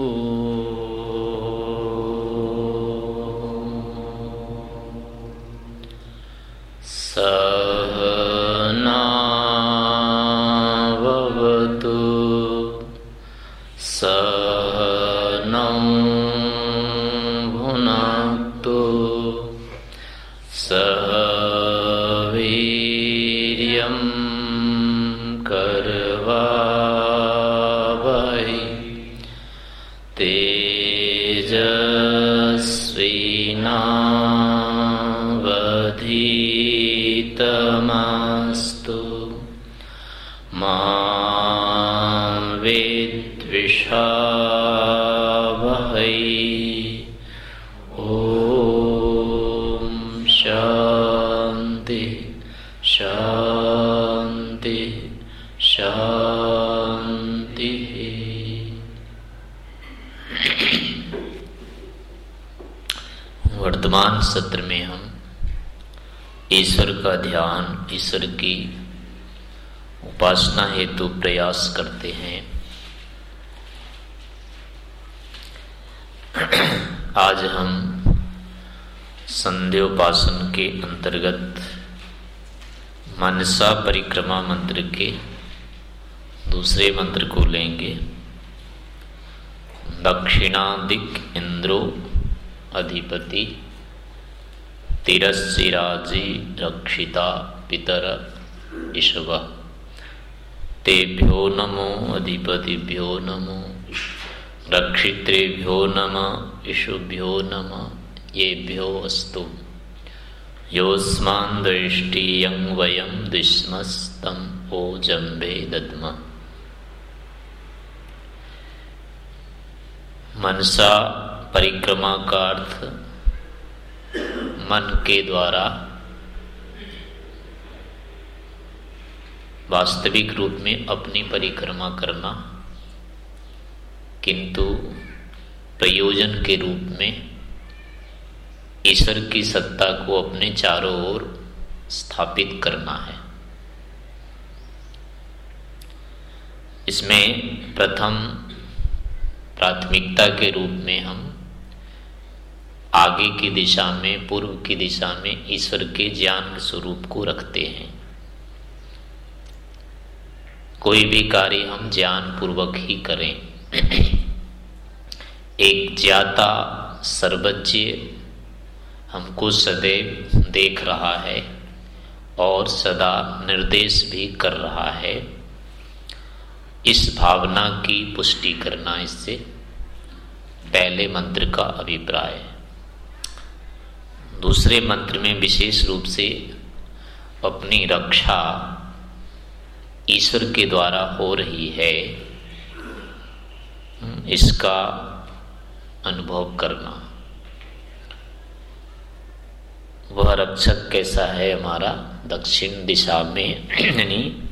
का उपासना हेतु प्रयास करते हैं। आज हम संध्योपासन के अंतर्गत मनसा परिक्रमा मंत्र के दूसरे मंत्र को लेंगे। दक्षिणादिक इंद्रो अधिपति तिरस्सिराजी रक्षिता पितर ईशव। तेभ्यो नमो, अधिपतिभ्यो नमो। रक्षित्रेभ्यो नम ईशुभ्यो नम, येभ्यो अस्तु। योस्मान् दृष्टियं वयं ओ जम्बे दद्म मनसा परिक्रमा का अर्थ, मन के द्वारा वास्तविक रूप में अपनी परिक्रमा करना, किंतु प्रयोजन के रूप में ईश्वर की सत्ता को अपने चारों ओर स्थापित करना है। इसमें प्रथम प्राथमिकता के रूप में हम आगे की दिशा में, पूर्व की दिशा में ईश्वर के ज्ञान स्वरूप को रखते हैं। कोई भी कार्य हम ज्ञान पूर्वक ही करें। एक ज्ञाता सर्वज्ञ हमको सदैव देख रहा है और सदा निर्देश भी कर रहा है। इस भावना की पुष्टि करना इससे पहले मंत्र का अभिप्राय। दूसरे मंत्र में विशेष रूप से अपनी रक्षा ईश्वर के द्वारा हो रही है। इसका अनुभव करना। वह रक्षक कैसा है हमारा? दक्षिण दिशा में, यानी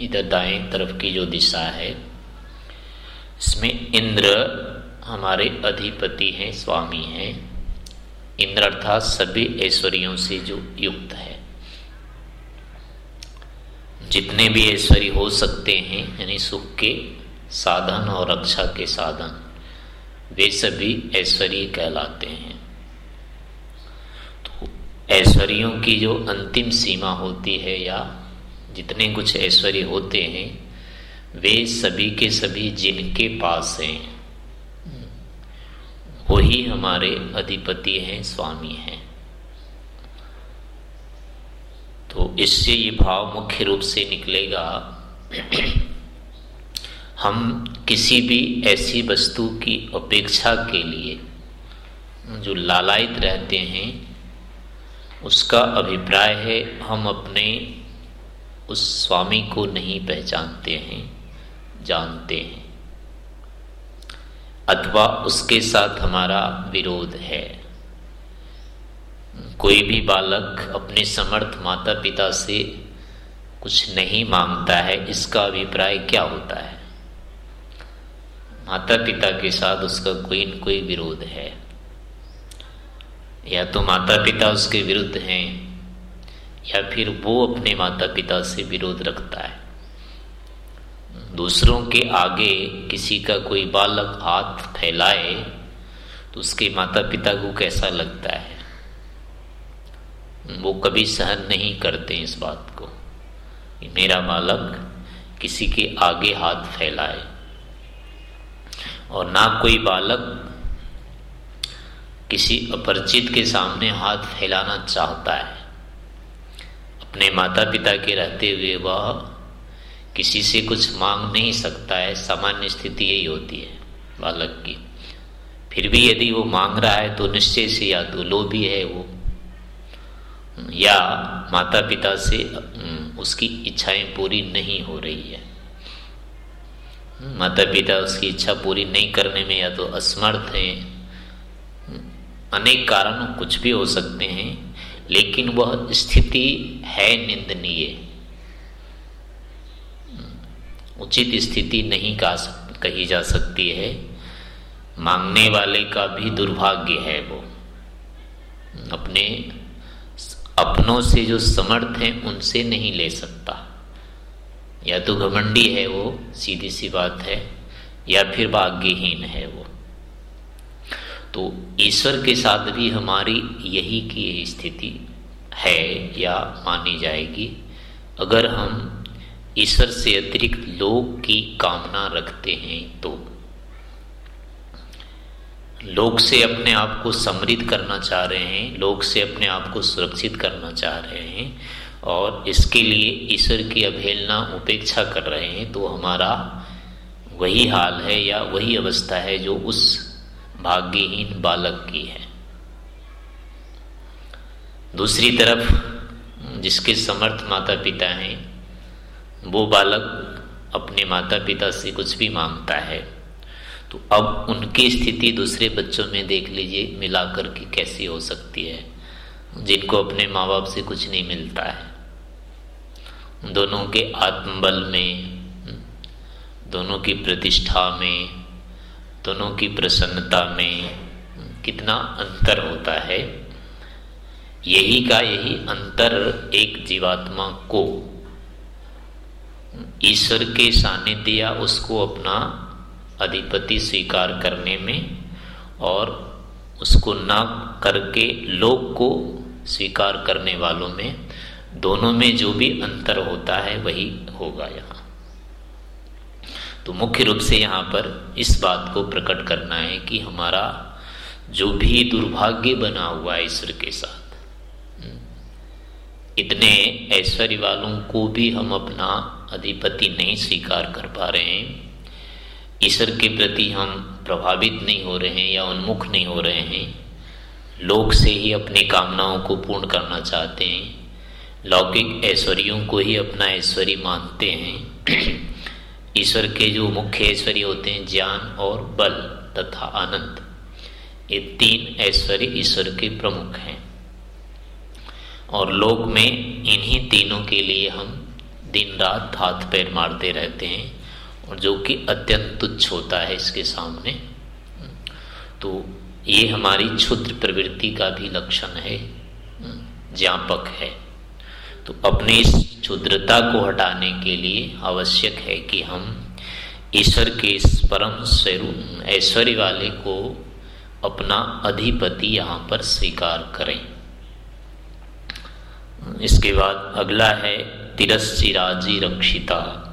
इधर दाएँ तरफ़ की जो दिशा है, इसमें इंद्र हमारे अधिपति हैं, स्वामी हैं। इंद्र अर्थात सभी ऐश्वर्यों से जो युक्त है। जितने भी ऐश्वर्य हो सकते हैं, यानी सुख के साधन और रक्षा के साधन, वे सभी ऐश्वर्य कहलाते हैं। तो ऐश्वर्यों की जो अंतिम सीमा होती है या जितने कुछ ऐश्वर्य होते हैं, वे सभी के सभी जिनके पास हैं, वही हमारे अधिपति हैं, स्वामी हैं। तो इससे ये भाव मुख्य रूप से निकलेगा, हम किसी भी ऐसी वस्तु की अपेक्षा के लिए जो लालायित रहते हैं, उसका अभिप्राय है, हम अपने उस स्वामी को नहीं पहचानते हैं, जानते हैं, अथवा उसके साथ हमारा विरोध है। कोई भी बालक अपने समर्थ माता पिता से कुछ नहीं माँगता है, इसका अभिप्राय क्या होता है? माता पिता के साथ उसका कोई न कोई विरोध है। या तो माता पिता उसके विरुद्ध हैं, या फिर वो अपने माता पिता से विरोध रखता है। दूसरों के आगे किसी का कोई बालक हाथ फैलाए तो उसके माता पिता को कैसा लगता है? वो कभी सहन नहीं करते इस बात को। मेरा बालक किसी के आगे हाथ फैलाए। और ना कोई बालक किसी अपरिचित के सामने हाथ फैलाना चाहता है। अपने माता पिता के रहते हुए वह किसी से कुछ मांग नहीं सकता है। सामान्य स्थिति यही होती है बालक की। फिर भी यदि वो मांग रहा है तो निश्चय से या तो लोभी है वो। या माता पिता से उसकी इच्छाएँ पूरी नहीं हो रही है। माता पिता उसकी इच्छा पूरी नहीं करने में या तो असमर्थ हैं। अनेक कारण कुछ भी हो सकते हैं, लेकिन वह स्थिति है निंदनीय। उचित स्थिति नहीं कहा कही जा सकती है। मांगने वाले का भी दुर्भाग्य है वो। अपने अपनों से जो समर्थ हैं, उनसे नहीं ले सकता। या तो घमंडी है वो, सीधी सी बात है, या फिर भाग्यहीन है वो। तो ईश्वर के साथ भी हमारी यही की स्थिति है या मानी जाएगी। अगर हम ईश्वर से अतिरिक्त लोक की कामना रखते हैं तो लोक से अपने आप को समृद्ध करना चाह रहे हैं, लोग से अपने आप को सुरक्षित करना चाह रहे हैं और इसके लिए ईश्वर की अवहेलना, उपेक्षा कर रहे हैं तो हमारा वही हाल है या वही अवस्था है जो उस भाग्यहीन बालक की है। दूसरी तरफ़ जिसके समर्थ माता पिता हैं, वो बालक अपने माता पिता से कुछ भी माँगता है। तो अब उनकी स्थिति दूसरे बच्चों में देख लीजिए, मिलाकर के कैसी हो सकती है। जिनको अपने माँ बाप से कुछ नहीं मिलता है। दोनों के आत्मबल में, दोनों की प्रतिष्ठा में, दोनों की प्रसन्नता में कितना अंतर होता है। यही का यही अंतर एक जीवात्मा को ईश्वर के सानिध्य या उसको अपना अधिपति स्वीकार करने में और उसको न करके लोक को स्वीकार करने वालों में दोनों में जो भी अंतर होता है वही होगा यहाँ। तो मुख्य रूप से यहाँ पर इस बात को प्रकट करना है कि हमारा जो भी दुर्भाग्य बना हुआ है ईश्वर के साथ हम्म, इतने ऐश्वर्य वालों को भी हम अपना अधिपति नहीं स्वीकार कर पा रहे हैं। ईश्वर के प्रति हम प्रभावित नहीं हो रहे हैं या उन्मुख नहीं हो रहे हैं, लोक से ही अपनी कामनाओं को पूर्ण करना चाहते हैं, लौकिक ऐश्वर्यों को ही अपना ऐश्वर्य मानते हैं। ईश्वर के जो मुख्य ऐश्वर्य होते हैं, ज्ञान और बल तथा आनंद, ये तीन ऐश्वर्य ईश्वर के प्रमुख हैं। और लोक में इन्हीं तीनों के लिए हम दिन रात हाथ पैर मारते रहते हैं। और जो कि अत्यंत तुच्छ होता है इसके सामने। तो ये हमारी क्षुद्र प्रवृत्ति का भी लक्षण है, ज्ञापक है। तो अपनी इस क्षुद्रता को हटाने के लिए आवश्यक है कि हम ईश्वर के इस परम स्वरूप, ऐश्वर्य वाले को अपना अधिपति यहाँ पर स्वीकार करें। इसके बाद अगला है तिरस्चिराजी रक्षिता।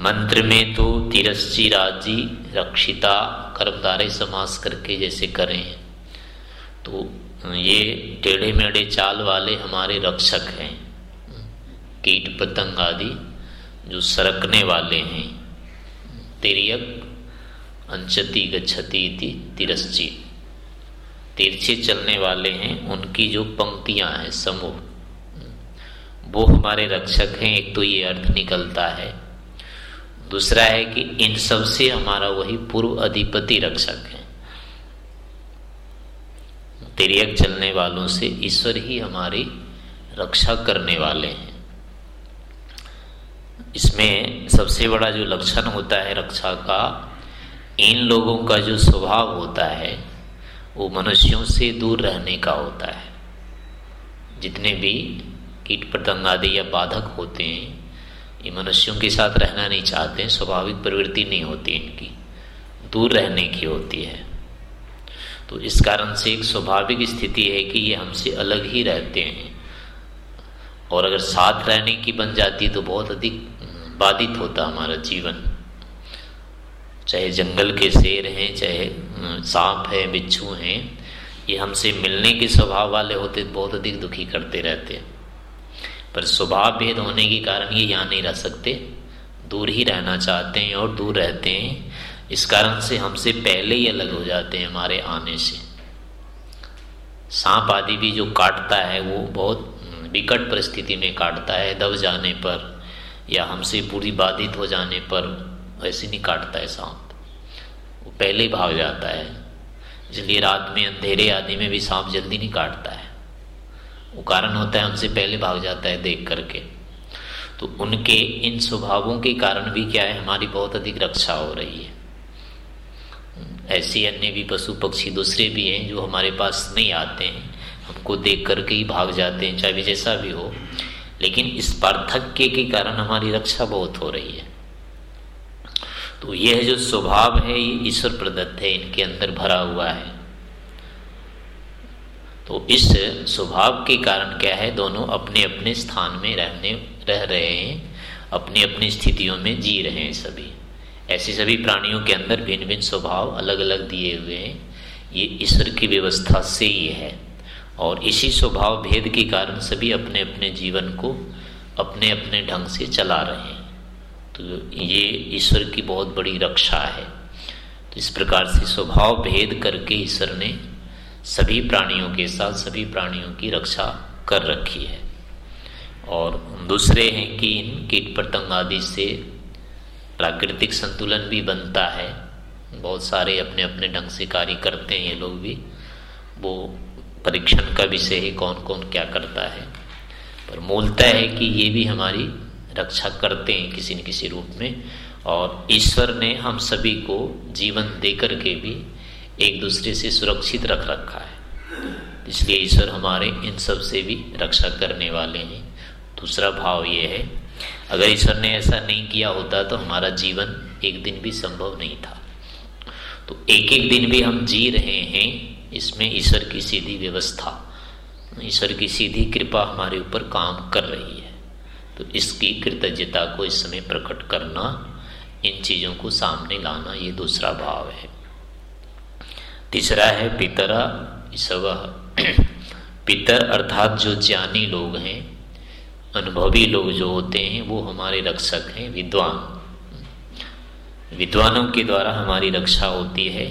मंत्र में तो तिरस्ची राज़ी, रक्षिता कर्मदारे समास करके जैसे करें तो ये टेढ़े मेढ़े चाल वाले हमारे रक्षक हैं। कीट पतंग आदि जो सरकने वाले हैं। तिरक गच्छति इति तिरस्ची तिरछे चलने वाले हैं, उनकी जो पंक्तियाँ हैं समूह। वो हमारे रक्षक हैं, एक तो ये अर्थ निकलता है। दूसरा है कि इन सबसे हमारा वही पूर्व अधिपति रक्षक है। तिरक चलने वालों से ईश्वर ही हमारी रक्षा करने वाले हैं। इसमें सबसे बड़ा जो लक्षण होता है रक्षा का, इन लोगों का जो स्वभाव होता है, वो मनुष्यों से दूर रहने का होता है। जितने भी कीट पतंग आदि या बाधक होते हैं ये मनुष्यों के साथ रहना नहीं चाहते, स्वाभाविक प्रवृत्ति नहीं होती इनकी, दूर रहने की होती है। तो इस कारण से एक स्वाभाविक स्थिति है कि ये हमसे अलग ही रहते हैं। और अगर साथ रहने की बन जाती तो बहुत अधिक बाधित होता हमारा जीवन। चाहे जंगल के शेर हैं, चाहे सांप है, बिच्छू हैं, ये हमसे मिलने के स्वभाव वाले होते तो बहुत अधिक दुखी करते रहते। हैं पर स्वभाव भेद होने के कारण ये यहाँ नहीं रह सकते। दूर ही रहना चाहते हैं और दूर रहते हैं। इस कारण से हमसे पहले ही अलग हो जाते हैं हमारे आने से। सांप आदि भी जो काटता है, वो बहुत विकट परिस्थिति में काटता है, दब जाने पर या हमसे पूरी बाधित हो जाने पर वैसे नहीं काटता है सांप। वो पहले ही भाग जाता है। इसलिए रात में अंधेरे आदि में भी सांप जल्दी नहीं काटता है। वो कारण होता है हमसे पहले भाग जाता है देख करके। तो उनके इन स्वभावों के कारण भी क्या है, हमारी बहुत अधिक रक्षा हो रही है। ऐसे अन्य भी पशु पक्षी दूसरे भी हैं जो हमारे पास नहीं आते हैं, हमको देख करके ही भाग जाते हैं, चाहे जैसा भी हो। लेकिन इस पार्थक्य के कारण हमारी रक्षा बहुत हो रही है। तो यह जो स्वभाव है, ये ईश्वर प्रदत्त है, इनके अंदर भरा हुआ है। तो इस स्वभाव के कारण क्या है? दोनों अपने अपने स्थान में रहने, रह रहे हैं अपनी अपनी स्थितियों में जी रहे हैं सभी। ऐसे सभी प्राणियों के अंदर भिन्न भिन्न स्वभाव अलग अलग दिए हुए हैं। ये ईश्वर की व्यवस्था से ही है। और इसी स्वभाव भेद के कारण सभी अपने अपने जीवन को अपने अपने ढंग से चला रहे हैं। तो ये ईश्वर की बहुत बड़ी रक्षा है। तो इस प्रकार से स्वभाव भेद करके ईश्वर ने सभी प्राणियों के साथ सभी प्राणियों की रक्षा कर रखी है। और दूसरे हैं कि इन कीट पतंग आदि से प्राकृतिक संतुलन भी बनता है। बहुत सारे अपने अपने ढंग से कार्य करते हैं ये लोग भी। वो परीक्षण का विषय है कौन कौन क्या करता है। पर मूलतः है कि ये भी हमारी रक्षा करते हैं किसी न किसी रूप में। और ईश्वर ने हम सभी को जीवन दे करके भी एक दूसरे से सुरक्षित रख रखा है। इसलिए ईश्वर हमारे इन सबसे भी रक्षा करने वाले हैं। दूसरा भाव ये है, अगर ईश्वर ने ऐसा नहीं किया होता तो हमारा जीवन एक दिन भी संभव नहीं था। तो एक एक दिन भी हम जी रहे हैं, इसमें ईश्वर की सीधी व्यवस्था, ईश्वर की सीधी कृपा हमारे ऊपर काम कर रही है। तो इसकी कृतज्ञता को इस समय प्रकट करना, इन चीज़ों को सामने लाना ये दूसरा भाव है। तीसरा है पितरा सब पितर अर्थात जो ज्ञानी लोग हैं, अनुभवी लोग जो होते हैं, वो हमारे रक्षक हैं, विद्वान। विद्वानों के द्वारा हमारी रक्षा होती है,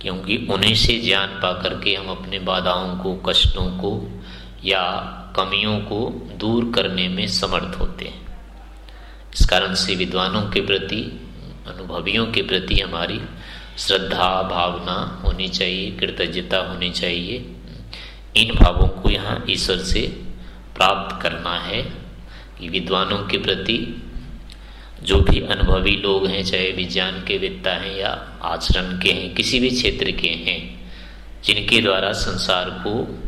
क्योंकि उन्हीं से ज्ञान पा करके हम अपने बाधाओं को, कष्टों को या कमियों को दूर करने में समर्थ होते हैं। इस कारण से विद्वानों के प्रति, अनुभवियों के प्रति हमारी श्रद्धा, भावना होनी चाहिए, कृतज्ञता होनी चाहिए। इन भावों को यहाँ ईश्वर से प्राप्त करना है कि विद्वानों के प्रति जो भी अनुभवी लोग हैं, चाहे विज्ञान के विद्ता हैं या आचरण के हैं, किसी भी क्षेत्र के हैं, जिनके द्वारा संसार को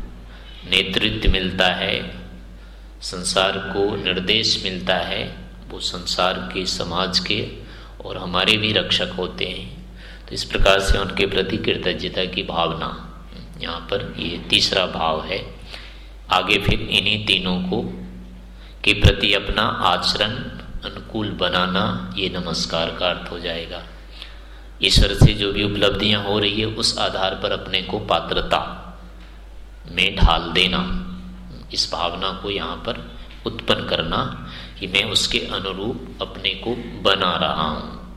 नेतृत्व मिलता है, संसार को निर्देश मिलता है, वो संसार के समाज के और हमारे भी रक्षक होते हैं। तो इस प्रकार से उनके प्रति कृतज्ञता की भावना। यहाँ पर ये तीसरा भाव है। आगे फिर इन्हीं तीनों को के प्रति अपना आचरण, अनुकूल बनाना, ये नमस्कार का अर्थ हो जाएगा। ईश्वर से जो भी उपलब्धियाँ हो रही है, उस आधार पर अपने को पात्रता में ढाल देना, इस भावना को यहाँ पर उत्पन्न करना कि मैं उसके अनुरूप अपने को बना रहा हूँ।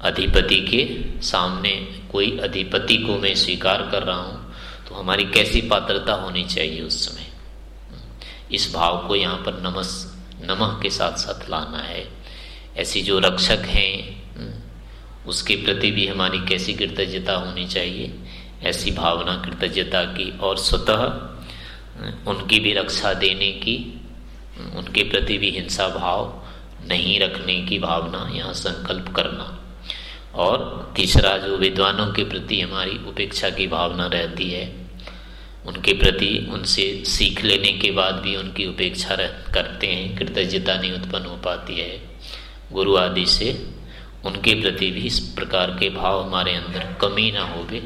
अधिपति के सामने कोई अधिपति को मैं स्वीकार कर रहा हूँ तो हमारी कैसी पात्रता होनी चाहिए उस समय? इस भाव को यहाँ पर नमस, नमः के साथ साथ लाना है। ऐसी जो रक्षक हैं उसके प्रति भी हमारी कैसी कृतज्ञता होनी चाहिए? ऐसी भावना, कृतज्ञता की और स्वतः उनकी भी रक्षा देने की उनके प्रति भी हिंसा भाव नहीं रखने की भावना यहाँ संकल्प करना। और तीसरा जो विद्वानों के प्रति हमारी उपेक्षा की भावना रहती है, उनके प्रति उनसे सीख लेने के बाद भी उनकी उपेक्षा करते हैं, कृतज्ञता नहीं उत्पन्न हो पाती है। गुरु आदि से उनके प्रति भी इस प्रकार के भाव हमारे अंदर कमी ना हो भी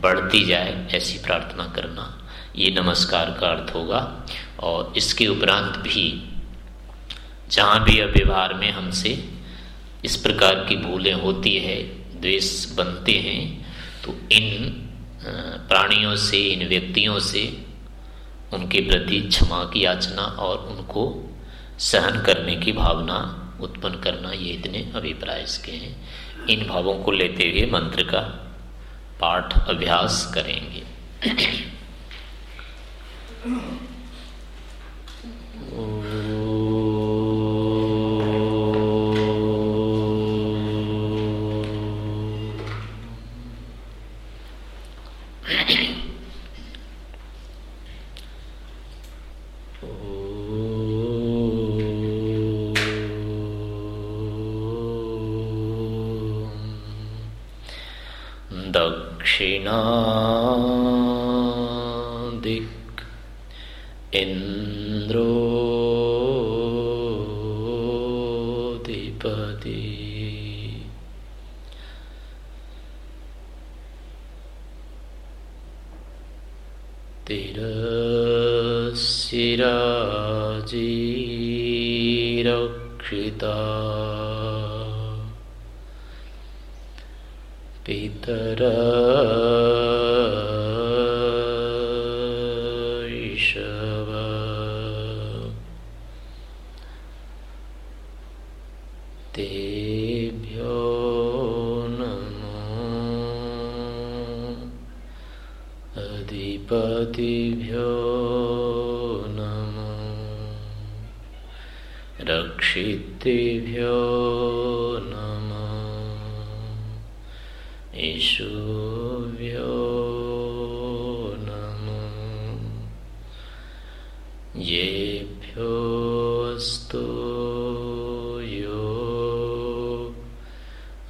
बढ़ती जाए ऐसी प्रार्थना करना, ये नमस्कार का अर्थ होगा। और इसके उपरांत भी जहाँ भी व्यवहार में हमसे इस प्रकार की भूलें होती है द्वेष बनते हैं तो इन प्राणियों से इन व्यक्तियों से उनके प्रति क्षमा की याचना और उनको सहन करने की भावना उत्पन्न करना ये इतने अभिप्राय इसके हैं। इन भावों को लेते हुए मंत्र का पाठ अभ्यास करेंगे। दक्षिणा दिक् इन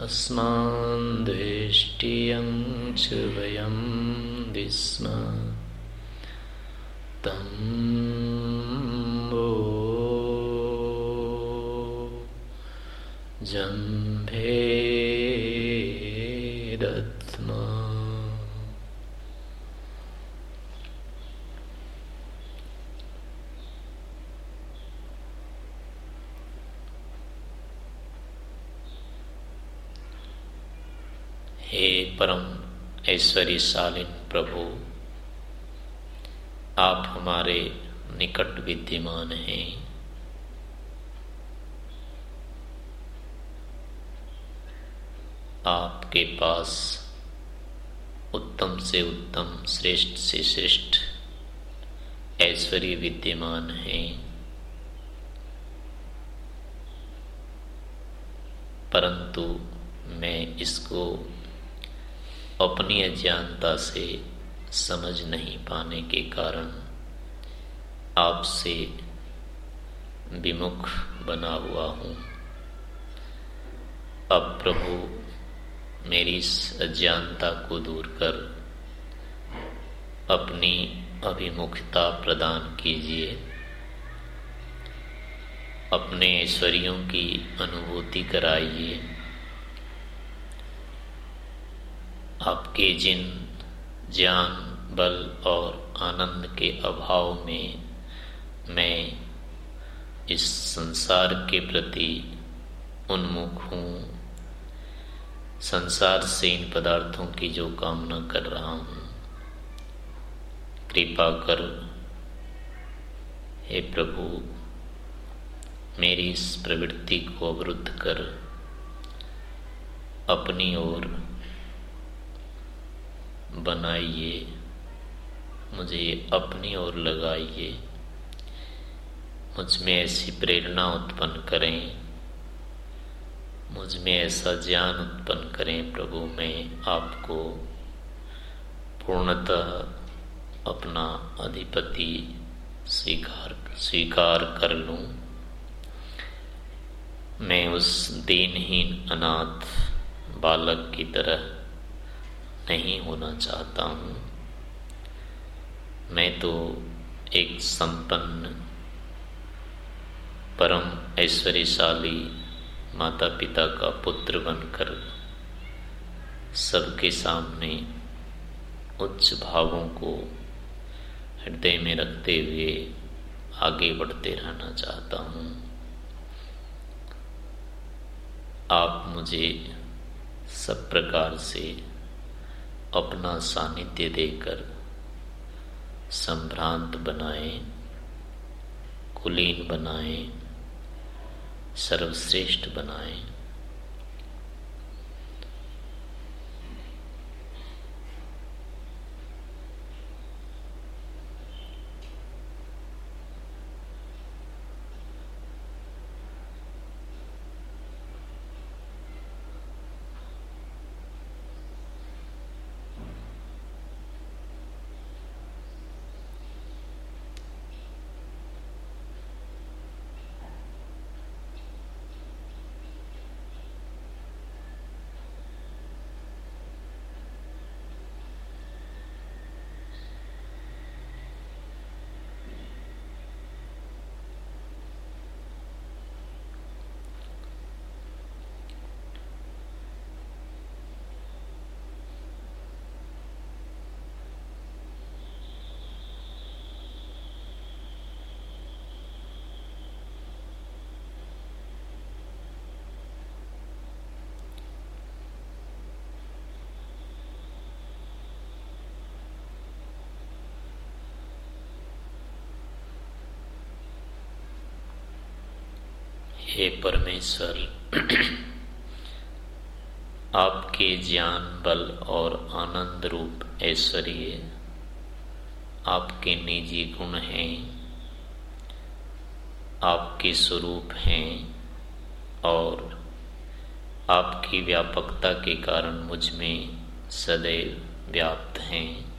अस्मान् द्वेष्टियं च वयं विस्म। ऐश्वर्यशालीन प्रभु, आप हमारे निकट विद्यमान हैं। आपके पास उत्तम से उत्तम, श्रेष्ठ से श्रेष्ठ, ऐश्वर्य विद्यमान है। परंतु मैं इसको अपनी अज्ञानता से समझ नहीं पाने के कारण आपसे विमुख बना हुआ हूँ। अब प्रभु, मेरी इस अज्ञानता को दूर कर, अपनी अभिमुखता प्रदान कीजिए। अपने ऐश्वर्यों की अनुभूति कराइए। आपके जिन ज्ञान, बल और आनंद के अभाव में मैं इस संसार के प्रति उन्मुख हूँ। संसार से इन पदार्थों की जो कामना कर रहा हूँ। कृपा कर, हे प्रभु, मेरी इस प्रवृत्ति को अवरुद्ध कर, अपनी ओर बनाइए, मुझे अपनी ओर लगाइए। मुझमें ऐसी प्रेरणा उत्पन्न करें। मुझमें ऐसा ज्ञान उत्पन्न करें प्रभु, मैं आपको पूर्णतः अपना अधिपति स्वीकार स्वीकार कर लूँ। मैं उस दीनहीन अनाथ बालक की तरह नहीं होना चाहता हूँ। मैं तो एक संपन्न, परम ऐश्वर्यशाली माता पिता का पुत्र बनकर सबके सामने उच्च भावों को हृदय में रखते हुए आगे बढ़ते रहना चाहता हूँ। आप मुझे सब प्रकार से अपना सानिध्य देकर संभ्रांत बनाए कुलीन बनाए सर्वश्रेष्ठ बनाए। हे परमेश्वर, आपके ज्ञान, बल और आनंद रूप ऐश्वर्य आपके निजी गुण हैं, आपके स्वरूप हैं और आपकी व्यापकता के कारण मुझमें सदैव व्याप्त हैं।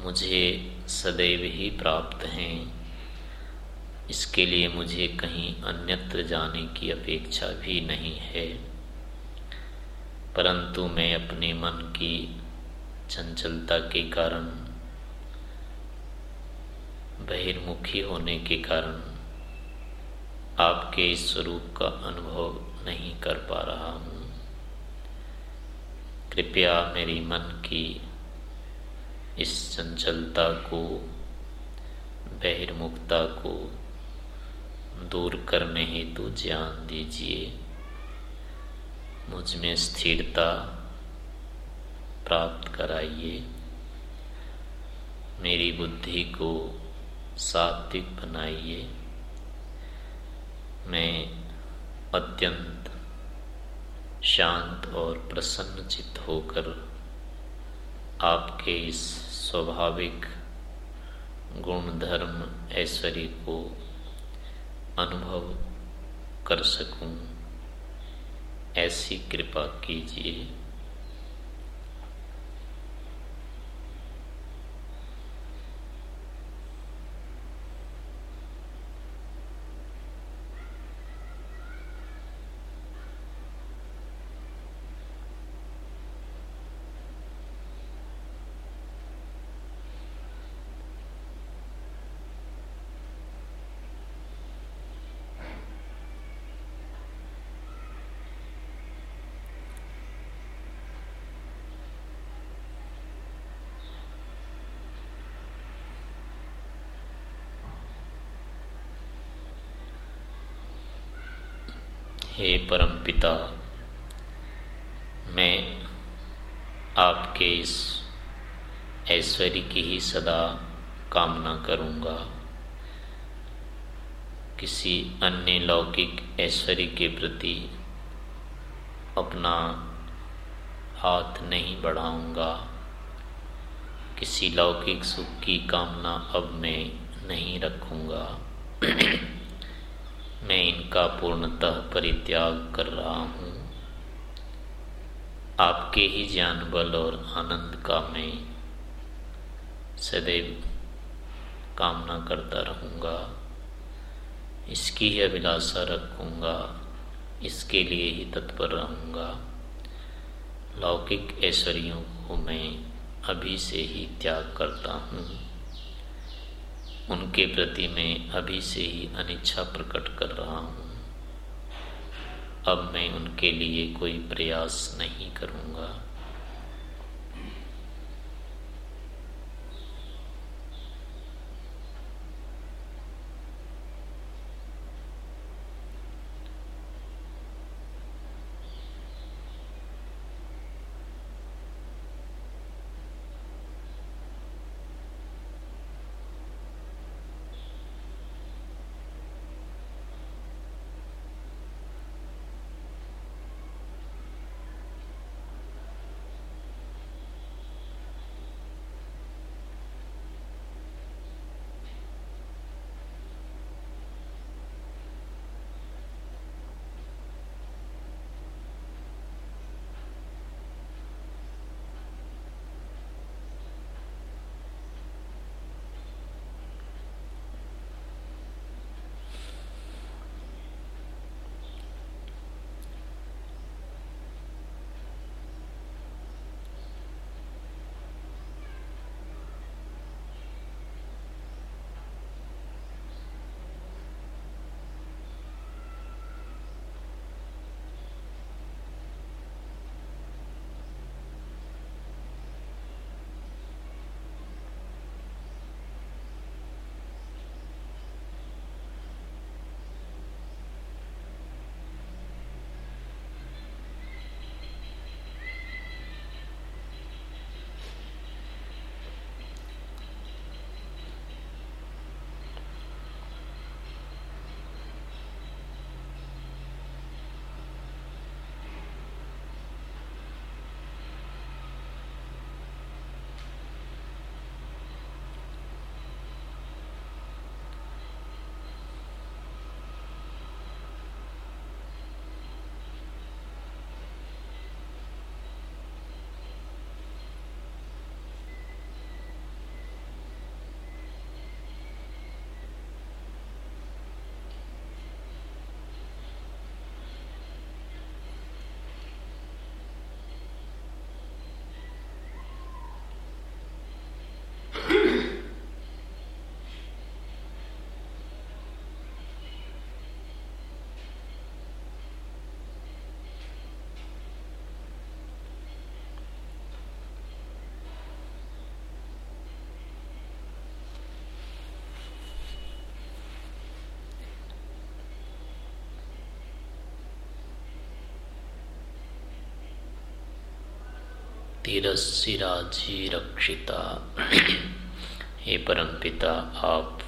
मुझे सदैव ही प्राप्त हैं। इसके लिए मुझे कहीं अन्यत्र जाने की अपेक्षा भी नहीं है। परंतु मैं अपने मन की चंचलता के कारण, बहिर्मुखी होने के कारण आपके इस स्वरूप का अनुभव नहीं कर पा रहा हूँ। कृपया मेरी मन की इस चंचलता को, बहिर्मुखता को दूर करने हेतु ज्ञान दीजिए। मुझमें स्थिरता प्राप्त कराइए। मेरी बुद्धि को सात्विक बनाइए। मैं अत्यंत शांत और प्रसन्न चित्त होकर आपके इस स्वाभाविक गुण धर्म ऐश्वर्य को अनुभव कर सकूँ। ऐसी कृपा कीजिए। हे परम पिता, मैं आपके इस ऐश्वर्य की ही सदा कामना करूँगा। किसी अन्य लौकिक ऐश्वर्य के प्रति अपना हाथ नहीं बढ़ाऊँगा। किसी लौकिक सुख की कामना अब मैं नहीं रखूँगा। इनका पूर्णतः परित्याग कर रहा हूँ। आपके ही ज्ञान बल और आनंद का मैं सदैव कामना करता रहूँगा। इसकी ही अभिलाषा रखूँगा। इसके लिए ही तत्पर रहूँगा। लौकिक ऐश्वर्यों को मैं अभी से ही त्याग करता हूँ। उनके प्रति मैं अभी से ही अनिच्छा प्रकट कर रहा हूँ। अब मैं उनके लिए कोई प्रयास नहीं करूँगा। तिरस्सिराजी रक्षिता हे परम पिता, आप,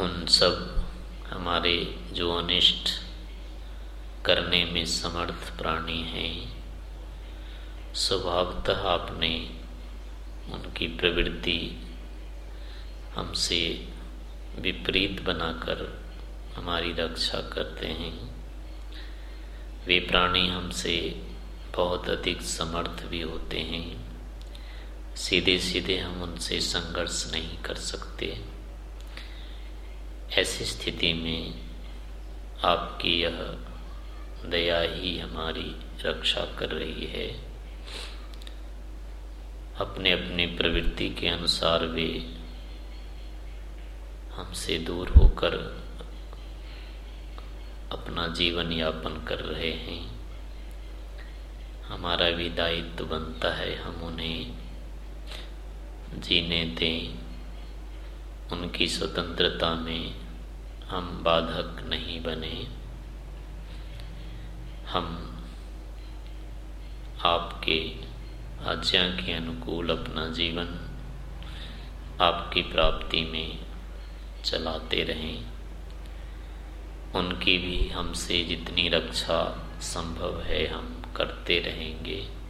उन सब हमारे जो अनिष्ट करने में समर्थ प्राणी हैं, स्वभावतः आपने उनकी प्रवृत्ति हमसे विपरीत बनाकर हमारी रक्षा करते हैं। वे प्राणी हमसे बहुत अधिक समर्थ भी होते हैं। सीधे सीधे हम उनसे संघर्ष नहीं कर सकते। ऐसी स्थिति में आपकी यह दया ही हमारी रक्षा कर रही है। अपने अपने प्रवृत्ति के अनुसार वे हमसे दूर होकर अपना जीवन यापन कर रहे हैं। हमारा भी दायित्व बनता है, हम उन्हें जीने दें। उनकी स्वतंत्रता में हम बाधक नहीं बने। हम आपके आज्ञा के अनुकूल अपना जीवन आपकी प्राप्ति में चलाते रहें। उनकी भी हमसे जितनी रक्षा संभव है, हम करते रहेंगे।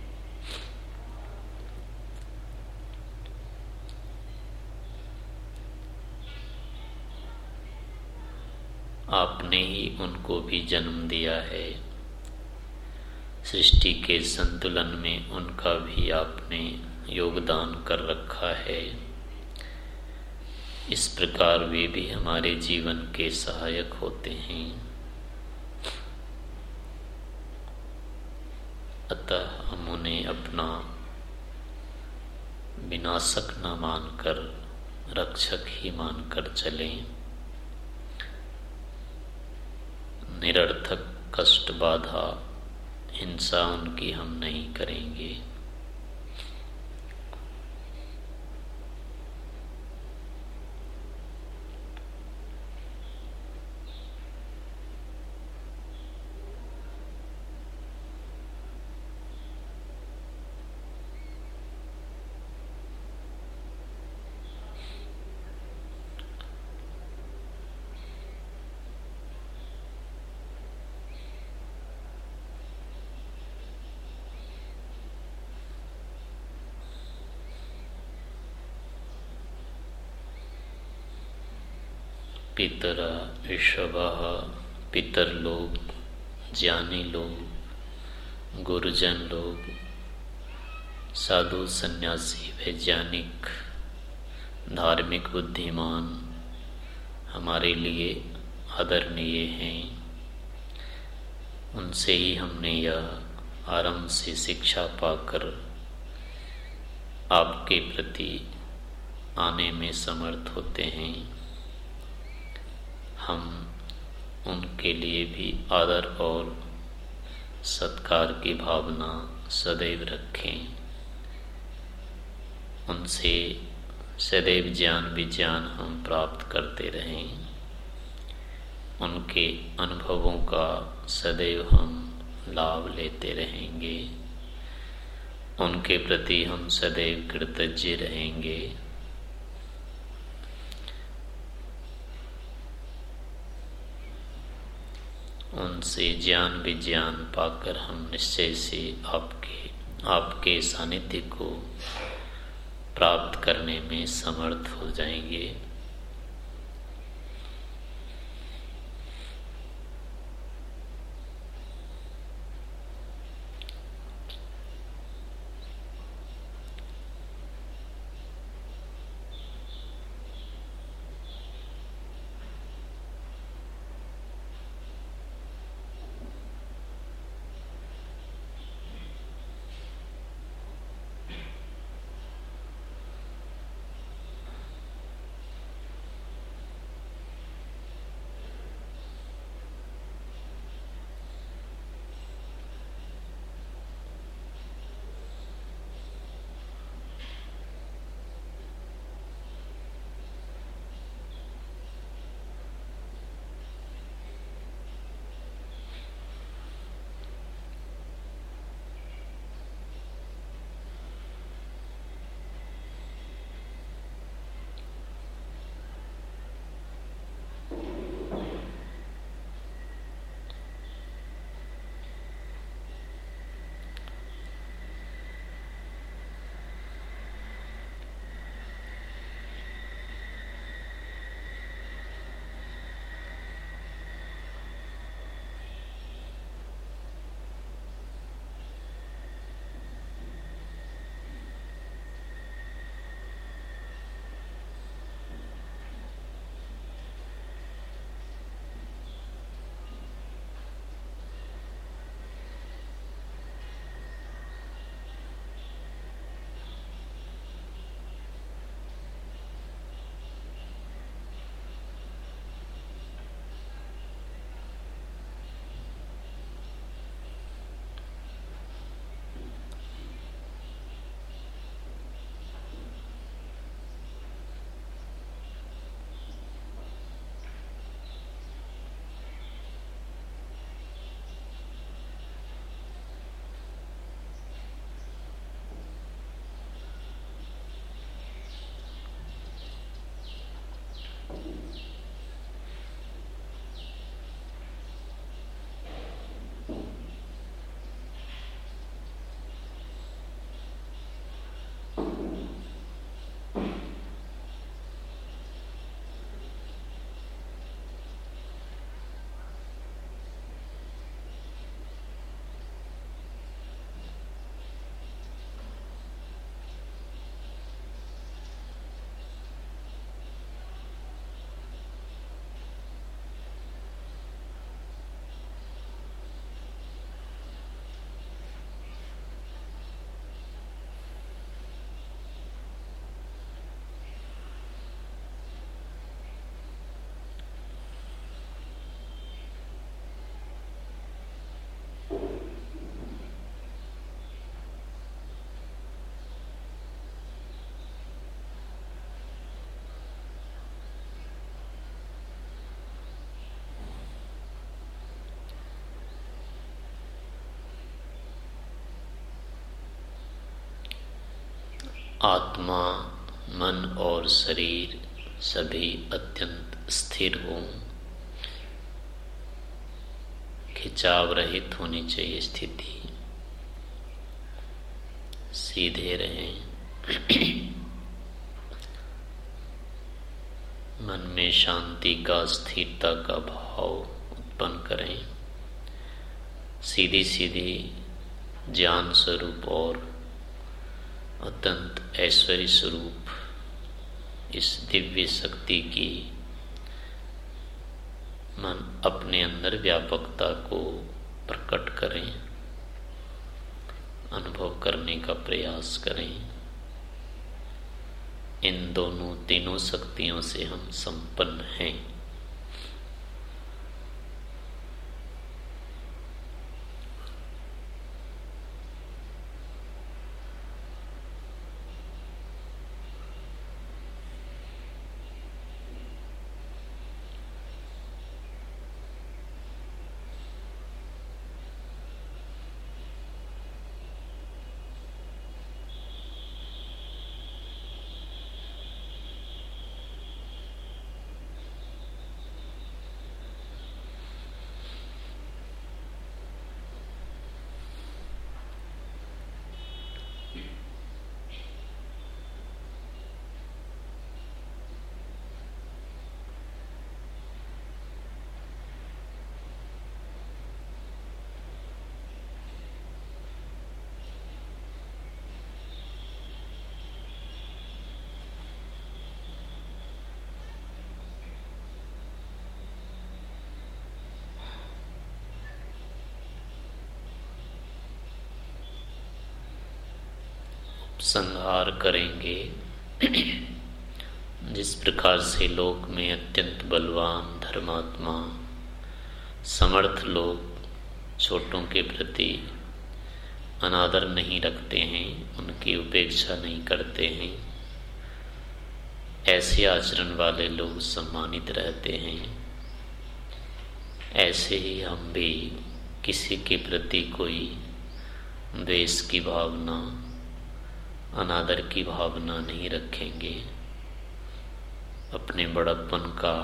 आपने ही उनको भी जन्म दिया है। सृष्टि के संतुलन में उनका भी आपने योगदान कर रखा है। इस प्रकार वे भी हमारे जीवन के सहायक होते हैं। अतः हम उन्हें अपना विनाशक न मानकर, रक्षक ही मानकर चलें। निरर्थक कष्ट बाधा, हिंसा उनकी हम नहीं करेंगे। पितर ऋषभ, पितर लोग, ज्ञानी लोग, गुरुजन लोग, साधु सन्यासी, वैज्ञानिक, धार्मिक बुद्धिमान हमारे लिए आदरणीय हैं। उनसे ही हमने यह आरंभ से शिक्षा पाकर आपके प्रति आने में समर्थ होते हैं। हम उनके लिए भी आदर और सत्कार की भावना सदैव रखें। उनसे सदैव ज्ञान विज्ञान हम प्राप्त करते रहें। उनके अनुभवों का सदैव हम लाभ लेते रहेंगे। उनके प्रति हम सदैव कृतज्ञ रहेंगे। उनसे ज्ञान विज्ञान पाकर हम निश्चय से आपके आपके सानिध्य को प्राप्त करने में समर्थ हो जाएँगे। आत्मा, मन और शरीर सभी अत्यंत स्थिर हों। खिंचाव रहित होनी चाहिए स्थिति। सीधे रहें। मन में शांति का, स्थिरता का भाव उत्पन्न करें। सीधी सीधी ज्ञान स्वरूप और अत्यंत ऐश्वर्य स्वरूप इस दिव्य शक्ति की मन अपने अंदर व्यापकता को प्रकट करें, अनुभव करने का प्रयास करें। इन दोनों तीनों शक्तियों से हम संपन्न हैं। संहार करेंगे। जिस प्रकार से लोक में अत्यंत बलवान धर्मात्मा, समर्थ लोग छोटों के प्रति अनादर नहीं रखते हैं, उनकी उपेक्षा नहीं करते हैं, ऐसे आचरण वाले लोग सम्मानित रहते हैं। ऐसे ही हम भी किसी के प्रति कोई द्वेष की भावना अनादर की भावना नहीं रखेंगे। अपने बड़प्पन का,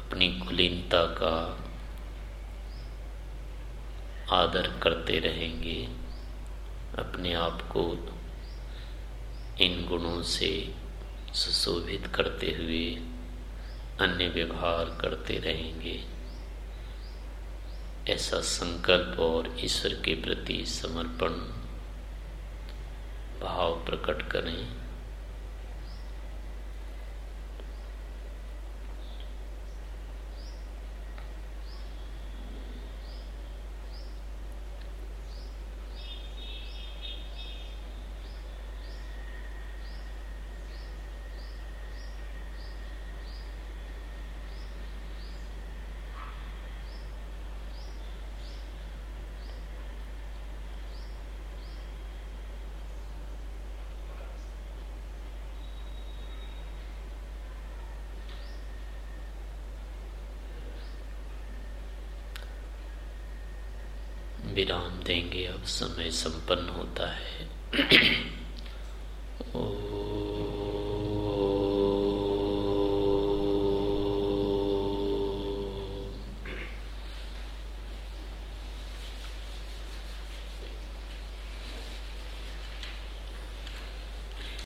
अपनी कुलीनता का आदर करते रहेंगे। अपने आप को इन गुणों से सुशोभित करते हुए अन्य व्यवहार करते रहेंगे। ऐसा संकल्प और ईश्वर के प्रति समर्पण भाव प्रकट करें। देंगे अब समय संपन्न होता है।